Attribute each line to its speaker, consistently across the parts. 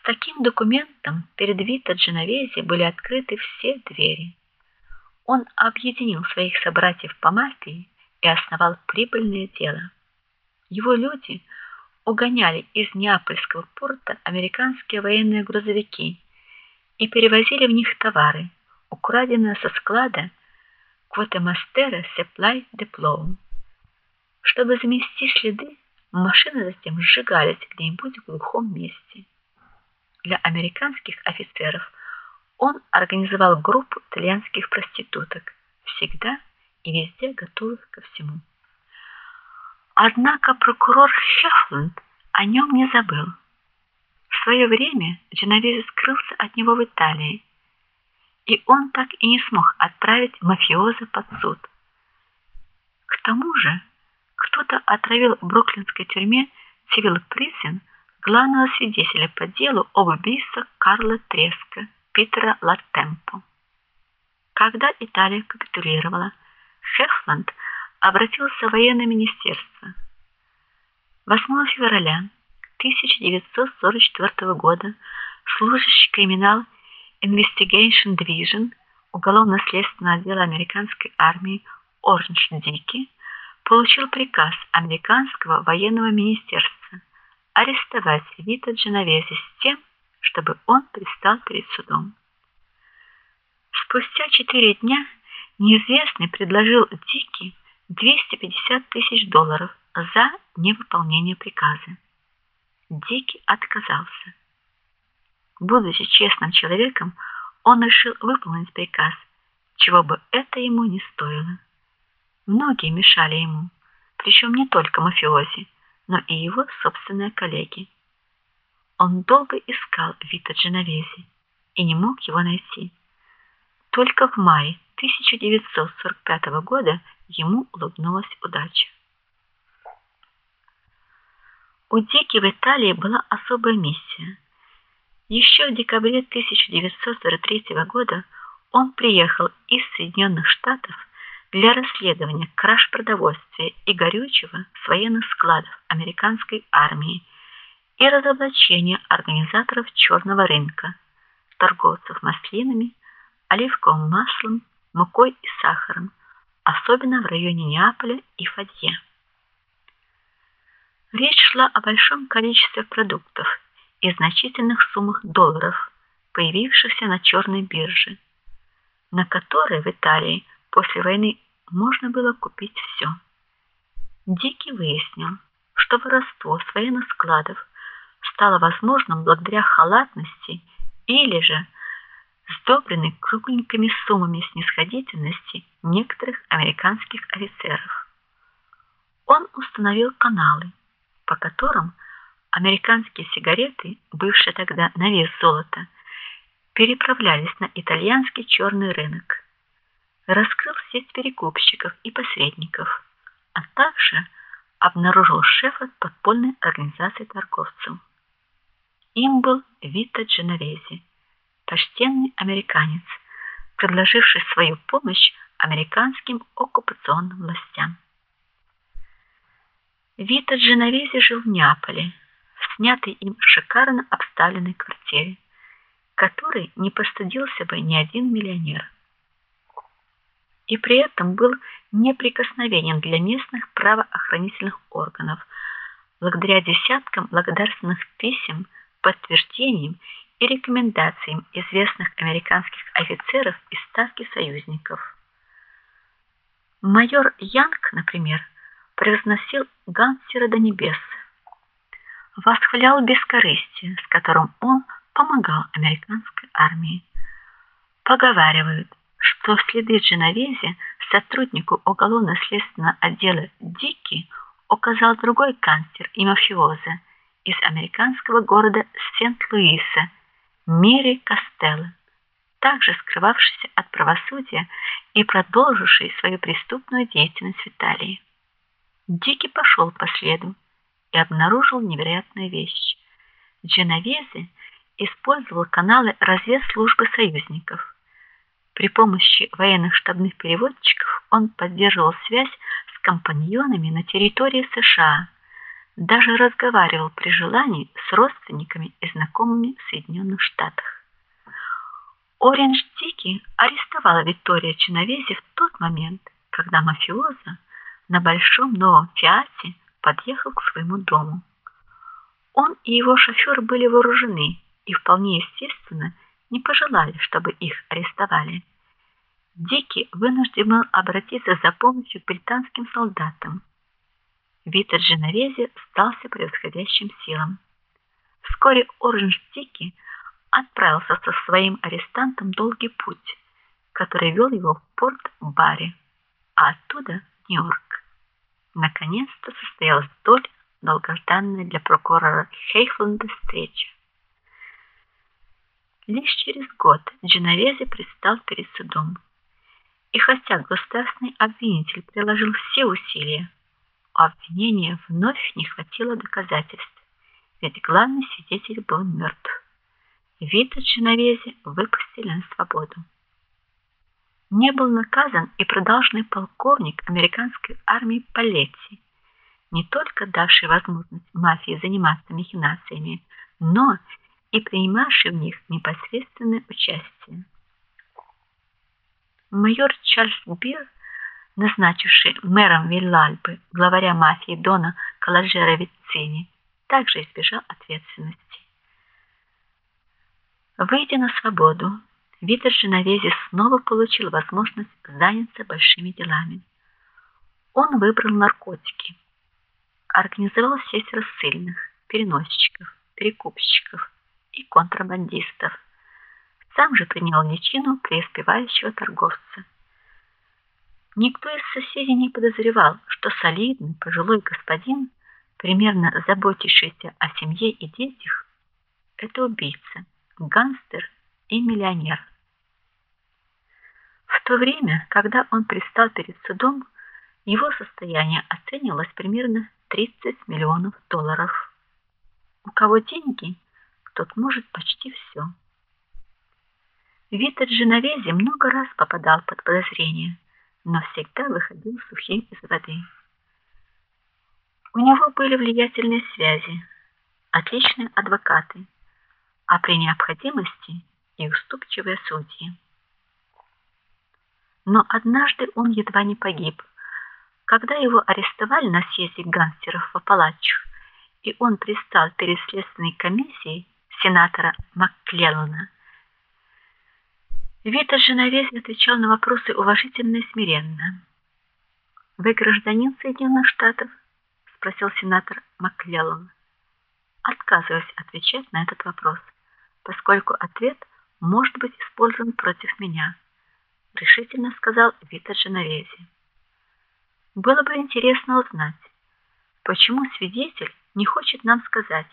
Speaker 1: С таким документом перед Вито Дженовези были открыты все двери. Он объединил своих собратьев по мафии и основал прибыльное дело. Его люди угоняли из Неапольского порта американские военные грузовики и перевозили в них товары, украденные со склада Квотемастера Supply Depot. Чтобы замести следы, машины затем сжигались где-нибудь в глухом месте. Для американских офицеров он организовал группу итальянских проституток, всегда и везде готовых ко всему. Однако прокурор Шефланд о нем не забыл. В свое время Дженовези скрылся от него в Италии, и он так и не смог отправить мафиоза под суд. К тому же, кто-то отравил в бруклинской тюрьме Цивил Присен главного свидетеля по делу об убийстве Карла Треска, Питера Латтемпо. Когда Италия капитулировала, Шефланд обратился в военное министерство. 8 февраля 1944 года служащий криминал Investigation Division уголовно-следственного отдела американской армии Оранж Дики получил приказ американского военного министерства арестовать Вита Дженовези с тем, чтобы он предстал перед судом. Спустя четыре дня неизвестный предложил Дики 250 тысяч долларов за невыполнение приказа. Дики отказался. Будучи честным человеком, он решил выполнить приказ, чего бы это ему не стоило. Многие мешали ему, причем не только мафиози, но и его собственные коллеги. Он долго искал Вита Дженовези и не мог его найти. Только в мае 1945 года ему улыбнулась удача. У Дики в Италии была особая миссия. Еще в декабре 1943 года он приехал из Соединенных Штатов для расследования краж продовольствия и горючего с военных складов американской армии и разоблачения организаторов черного рынка, торговцев маслинами, оливковым маслом, мукой и сахаром, особенно в районе Неаполя и Фадье. Речь шла о большом количестве продуктов и значительных суммах долларов, появившихся на черной бирже, на которой в Италии После войны можно было купить все. Дикий выяснил, что воровство с военных складов стало возможным благодаря халатности или же сдобренной кругленькими суммами снисходительности некоторых американских офицеров. Он установил каналы, по которым американские сигареты, бывшие тогда на вес золота, переправлялись на итальянский черный рынок раскрыл сеть перекупщиков и посредников, а также обнаружил шефа подпольной организации торговцев. Им был Вита Дженовези, почтенный американец, предложивший свою помощь американским оккупационным властям. Вита Дженовези жил в Неаполе, в снятой им шикарно обставленной квартире, которой не постыдился бы ни один миллионер и при этом был неприкосновенен для местных правоохранительных органов, благодаря десяткам благодарственных писем, подтверждениям и рекомендациям известных американских офицеров из ставки союзников. Майор Янг, например, превозносил Гансера до небес, восхвалял бескорыстие, с которым он помогал американской армии. Поговаривают, что следы Дженовези сотруднику уголовно-следственного отдела Дики указал другой канцлер и мафиоза из американского города Сент-Луиса, Мери Костелло, также скрывавшийся от правосудия и продолживший свою преступную деятельность в Италии. Дики пошел по следу и обнаружил невероятную вещь. Дженовези использовал каналы разведслужбы союзников при помощи военных штабных переводчиков он поддерживал связь с компаньонами на территории США, даже разговаривал при желании с родственниками и знакомыми в Соединенных Штатах. Оранж Тики арестовала Виктория Чиновези в тот момент, когда мафиоза на большом новом Фиате подъехал к своему дому. Он и его шофер были вооружены и вполне естественно не пожелали, чтобы их арестовали. Дики вынужден был обратиться за помощью к британским солдатам. Витер Дженовези стался превосходящим силам. Вскоре Оранж Дики отправился со своим арестантом долгий путь, который вел его в порт Барри, а оттуда в Нью-Йорк. Наконец-то состоялась столь долгожданная для прокурора Хейфленда встреча. Лишь через год Дженовези предстал перед судом. И хотя государственный обвинитель приложил все усилия, обвинения вновь не хватило доказательств, ведь главный свидетель был мертв. Вита Дженовези выпустили на свободу. Не был наказан и продолженный полковник американской армии Палетти, не только давший возможность мафии заниматься махинациями, но и принимавший в них непосредственное участие. Майор Чарльз Бир, назначивший мэром Виллальпы главаря мафии Дона Калажера Вицини, также избежал ответственности. Выйдя на свободу, Витер Женовези снова получил возможность заняться большими делами. Он выбрал наркотики, организовал сеть рассыльных, переносчиков, перекупщиков, и контрабандистов. Сам же принял личину преуспевающего торговца. Никто из соседей не подозревал, что солидный пожилой господин, примерно заботившийся о семье и детях, это убийца, гангстер и миллионер. В то время, когда он предстал перед судом, его состояние оценивалось примерно 30 миллионов долларов. У кого деньги, тот может почти все. Витер Дженовези много раз попадал под подозрение, но всегда выходил сухим из воды. У него были влиятельные связи, отличные адвокаты, а при необходимости и уступчивые судьи. Но однажды он едва не погиб, когда его арестовали на съезде гангстеров в Апалачах, и он пристал перед следственной комиссией сенатора Макклеллана. Вита Женовези отвечал на вопросы уважительно и смиренно. Вы гражданин Соединенных Штатов? спросил сенатор Макклеллан. Отказываюсь отвечать на этот вопрос, поскольку ответ может быть использован против меня, решительно сказал Вита Женовези. Было бы интересно узнать, почему свидетель не хочет нам сказать,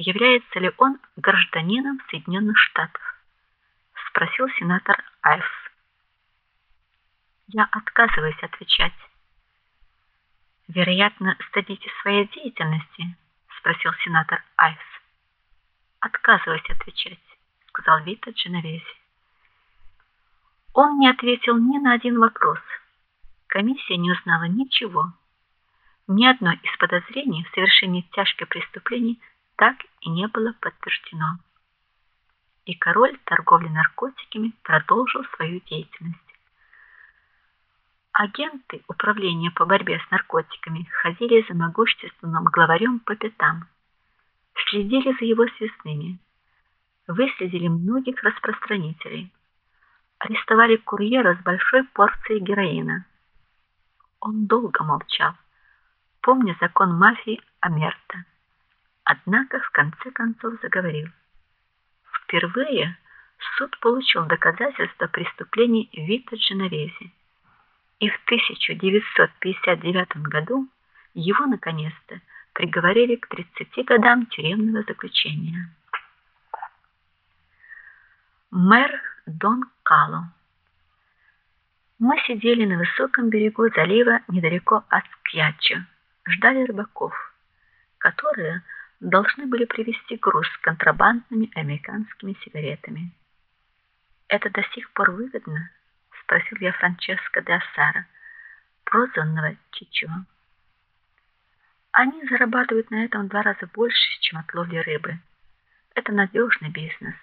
Speaker 1: является ли он гражданином Соединенных Штатов, спросил сенатор Айвс. Я отказываюсь отвечать. Вероятно, стыдитесь своей деятельности, спросил сенатор Айвс. Отказываюсь отвечать, сказал Вита Дженовези. Он не ответил ни на один вопрос. Комиссия не узнала ничего. Ни одно из подозрений в совершении тяжких преступлений так и не было подтверждено. И король торговли наркотиками продолжил свою деятельность. Агенты управления по борьбе с наркотиками ходили за могущественным главарем по пятам, следили за его связными, выследили многих распространителей, арестовали курьера с большой порцией героина. Он долго молчал, помня закон мафии Амерта. Однако в конце концов заговорил. Впервые суд получил доказательства преступлений Вита Дженовези. И в 1959 году его наконец-то приговорили к 30 годам тюремного заключения. Мэр Дон Кало. Мы сидели на высоком берегу залива недалеко от Скьяччо, ждали рыбаков, которые должны были привезти груз с контрабандными американскими сигаретами. Это до сих пор выгодно, спросил я Франческо де Ассара, прозванного Чичо. Они зарабатывают на этом в два раза больше, чем от ловли рыбы. Это надежный бизнес.